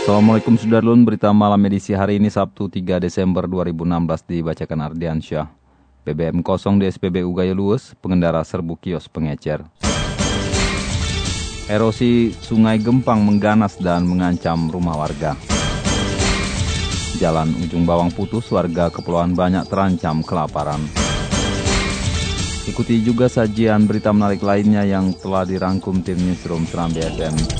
Assalamualaikum Sudarlun, berita malam edisi hari ini Sabtu 3 Desember 2016 dibacakan Ardiansyah. BBM kosong di SPBU Gaya Luwes, pengendara serbu kios pengecer. Erosi sungai Gempang mengganas dan mengancam rumah warga. Jalan ujung bawang putus, warga kepulauan banyak terancam kelaparan. Ikuti juga sajian berita menarik lainnya yang telah dirangkum tim Newsroom Serambi FM.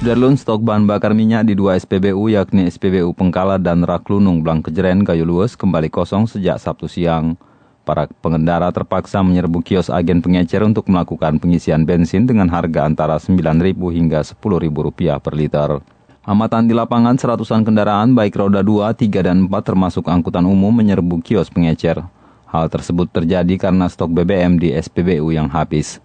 Sudarlun stok bahan bakar minyak di dua SPBU yakni SPBU Pengkala dan Raklunung Blang Kejeren Kayu Lues kembali kosong sejak Sabtu siang. Para pengendara terpaksa menyerbu kios agen pengecer untuk melakukan pengisian bensin dengan harga antara Rp9.000 hingga Rp10.000 per liter. Amatan di lapangan seratusan kendaraan baik roda 2, 3, dan 4 termasuk angkutan umum menyerbu kios pengecer. Hal tersebut terjadi karena stok BBM di SPBU yang habis.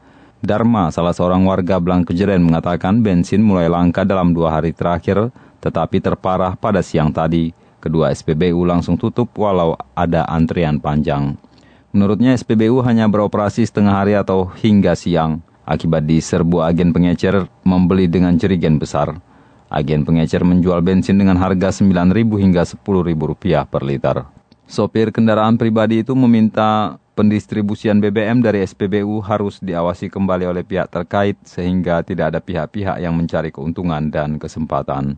Dharma, salah seorang warga Blang Kejeren mengatakan bensin mulai langka dalam dua hari terakhir, tetapi terparah pada siang tadi. Kedua SPBU langsung tutup walau ada antrian panjang. Menurutnya SPBU hanya beroperasi setengah hari atau hingga siang, akibat diserbu agen pengecer membeli dengan jerigen besar. Agen pengecer menjual bensin dengan harga Rp9.000 hingga Rp10.000 per liter. Sopir kendaraan pribadi itu meminta pendistribusian BBM dari SPBU harus diawasi kembali oleh pihak terkait sehingga tidak ada pihak-pihak yang mencari keuntungan dan kesempatan.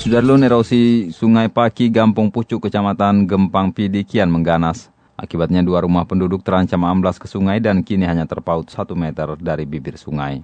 Sudarlun erosi Sungai Paki, Gampung Pucuk, Kecamatan Gempang Pidi kian mengganas. Akibatnya dua rumah penduduk terancam amblas ke sungai dan kini hanya terpaut satu meter dari bibir sungai.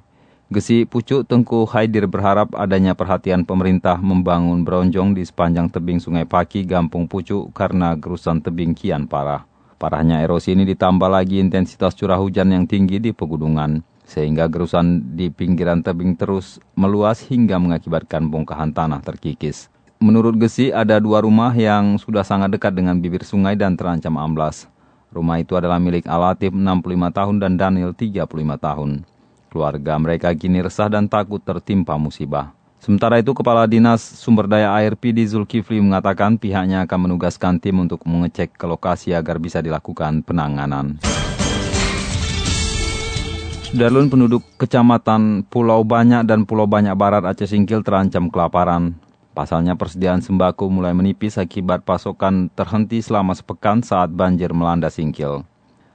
Gesi Pucuk Tengku Haidir berharap adanya perhatian pemerintah membangun bronjong di sepanjang tebing Sungai Paki, Gampung Pucuk karena gerusan tebing kian parah. Parahnya erosi ini ditambah lagi intensitas curah hujan yang tinggi di pegunungan, sehingga gerusan di pinggiran tebing terus meluas hingga mengakibatkan bongkahan tanah terkikis. Menurut Gesi, ada dua rumah yang sudah sangat dekat dengan bibir sungai dan terancam amblas. Rumah itu adalah milik Alatif 65 tahun dan Daniel 35 tahun. Keluarga mereka kini resah dan takut tertimpa musibah. Sementara itu, Kepala Dinas Sumber Daya Air PD Zulkifli mengatakan pihaknya akan menugaskan tim untuk mengecek ke lokasi agar bisa dilakukan penanganan. Darlun penduduk Kecamatan Pulau Banyak dan Pulau Banyak Barat Aceh Singkil terancam kelaparan. Pasalnya persediaan sembako mulai menipis akibat pasokan terhenti selama sepekan saat banjir melanda Singkil.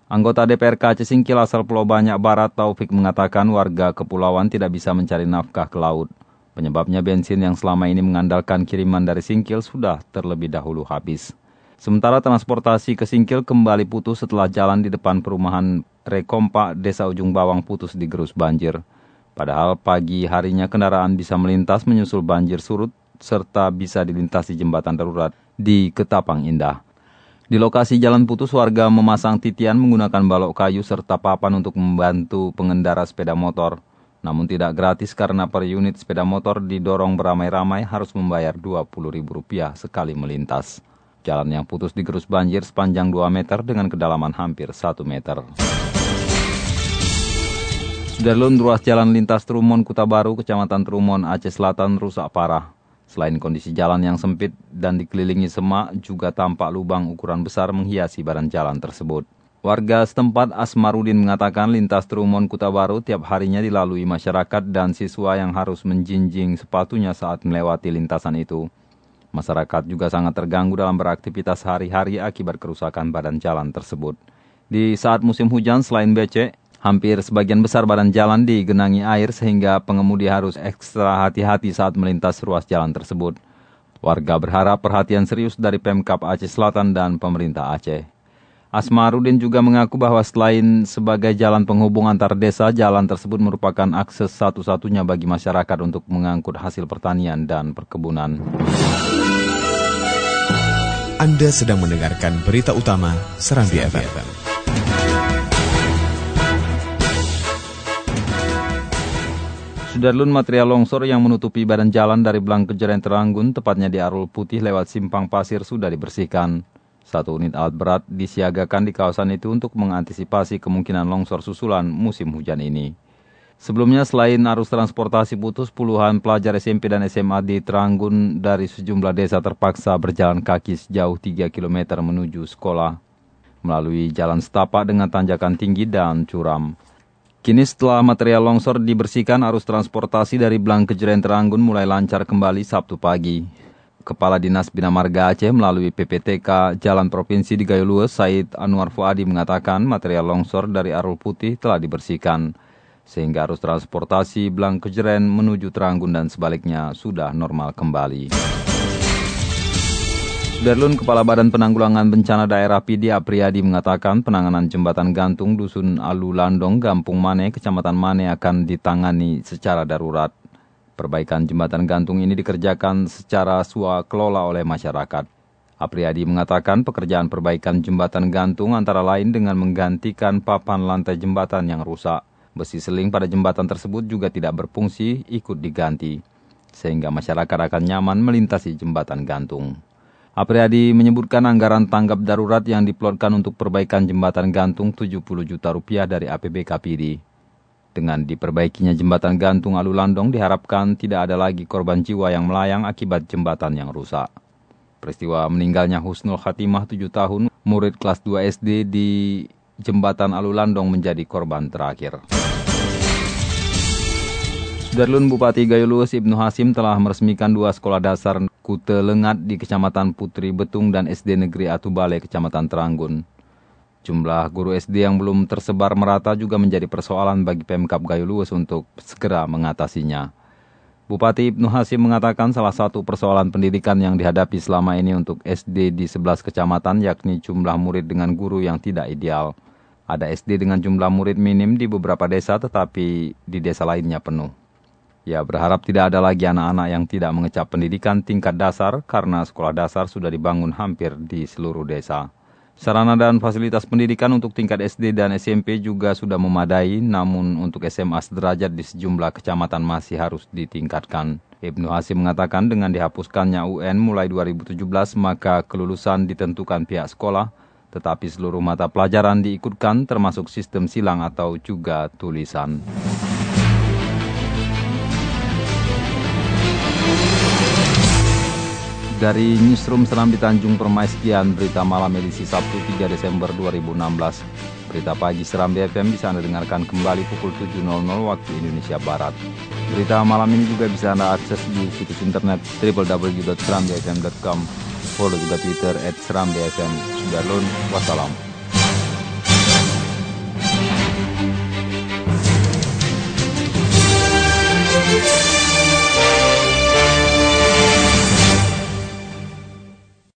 Anggota DPRK Aceh Singkil asal Pulau Banyak Barat Taufik mengatakan warga kepulauan tidak bisa mencari nafkah ke laut. Penyebabnya bensin yang selama ini mengandalkan kiriman dari Singkil sudah terlebih dahulu habis. Sementara transportasi ke Singkil kembali putus setelah jalan di depan perumahan Rekompa Desa Ujung Bawang putus digerus banjir. Padahal pagi harinya kendaraan bisa melintas menyusul banjir surut serta bisa dilintasi jembatan darurat di Ketapang Indah. Di lokasi jalan putus, warga memasang titian menggunakan balok kayu serta papan untuk membantu pengendara sepeda motor. Namun tidak gratis karena per unit sepeda motor didorong beramai-ramai harus membayar Rp20.000 sekali melintas. Jalan yang putus digerus banjir sepanjang 2 meter dengan kedalaman hampir 1 meter. Sudarlun ruas jalan lintas Trumon Kuta Baru, Kecamatan Trumon, Aceh Selatan rusak parah. Selain kondisi jalan yang sempit dan dikelilingi semak, juga tampak lubang ukuran besar menghiasi badan jalan tersebut. Warga setempat Asmarudin mengatakan lintas Trumon Kuta Baru tiap harinya dilalui masyarakat dan siswa yang harus menjinjing sepatunya saat melewati lintasan itu. Masyarakat juga sangat terganggu dalam beraktivitas hari-hari akibat kerusakan badan jalan tersebut. Di saat musim hujan selain becek, hampir sebagian besar badan jalan digenangi air sehingga pengemudi harus ekstra hati-hati saat melintas ruas jalan tersebut. Warga berharap perhatian serius dari Pemkap Aceh Selatan dan pemerintah Aceh. Asmarudin juga mengaku bahwa selain sebagai jalan penghubung antar desa, jalan tersebut merupakan akses satu-satunya bagi masyarakat untuk mengangkut hasil pertanian dan perkebunan. Anda sedang mendengarkan berita utama Serambi FM. Sudarlun material longsor yang menutupi badan jalan dari Belang Kejaren Teranggun, tepatnya di Arul Putih lewat simpang pasir sudah dibersihkan. Satu unit alat berat disiagakan di kawasan itu untuk mengantisipasi kemungkinan longsor susulan musim hujan ini. Sebelumnya selain arus transportasi putus, puluhan pelajar SMP dan SMA di Teranggun dari sejumlah desa terpaksa berjalan kaki sejauh 3 km menuju sekolah melalui jalan setapak dengan tanjakan tinggi dan curam. Kini setelah material longsor dibersihkan, arus transportasi dari Blang Kejeren Teranggun mulai lancar kembali Sabtu pagi. Kepala Dinas Bina Marga Aceh melalui PPTK Jalan Provinsi di Gayulues, Said Anwar Fuadi mengatakan material longsor dari Arul Putih telah dibersihkan. Sehingga arus transportasi Blang Kejeren menuju Teranggun dan sebaliknya sudah normal kembali. Darlun Kepala Badan Penanggulangan Bencana Daerah PD Apriyadi mengatakan penanganan jembatan gantung Dusun Alu Landong, Gampung Mane, Kecamatan Mane akan ditangani secara darurat. Perbaikan jembatan gantung ini dikerjakan secara kelola oleh masyarakat. Apriyadi mengatakan pekerjaan perbaikan jembatan gantung antara lain dengan menggantikan papan lantai jembatan yang rusak. Besi seling pada jembatan tersebut juga tidak berfungsi ikut diganti, sehingga masyarakat akan nyaman melintasi jembatan gantung. Apriyadi menyebutkan anggaran tanggap darurat yang diplotkan untuk perbaikan jembatan gantung 70 juta rupiah dari APBKPD. Dengan diperbaikinya jembatan gantung Alu Landong diharapkan tidak ada lagi korban jiwa yang melayang akibat jembatan yang rusak. Peristiwa meninggalnya Husnul Khatimah 7 tahun, murid kelas 2 SD di jembatan Alu Landong menjadi korban terakhir. Darlun Bupati Gayulus Ibnu Hasim telah meresmikan dua sekolah dasar Kute Lengat di Kecamatan Putri Betung dan SD Negeri Atubale Kecamatan Teranggun. Jumlah guru SD yang belum tersebar merata juga menjadi persoalan bagi Pemkap Gayulus untuk segera mengatasinya. Bupati Ibnu Hasim mengatakan salah satu persoalan pendidikan yang dihadapi selama ini untuk SD di 11 kecamatan yakni jumlah murid dengan guru yang tidak ideal. Ada SD dengan jumlah murid minim di beberapa desa tetapi di desa lainnya penuh. Ia berharap tidak ada lagi anak-anak yang tidak mengecap pendidikan tingkat dasar karena sekolah dasar sudah dibangun hampir di seluruh desa. Sarana dan fasilitas pendidikan untuk tingkat SD dan SMP juga sudah memadai, namun untuk SMA sederajat di sejumlah kecamatan masih harus ditingkatkan. Ibnu Hasim mengatakan dengan dihapuskannya UN mulai 2017 maka kelulusan ditentukan pihak sekolah, tetapi seluruh mata pelajaran diikutkan termasuk sistem silang atau juga tulisan. Dari Newsroom Serambi Tanjung Permai sekian berita malam edisi Sabtu 3 Desember 2016. Berita pagi Serambi FM bisa Anda dengarkan kembali pukul 7.00 waktu Indonesia Barat. Berita malam ini juga bisa Anda akses di situs internet www.serambifm.com. Follow juga Twitter at Serambi FM. Sudah wassalam.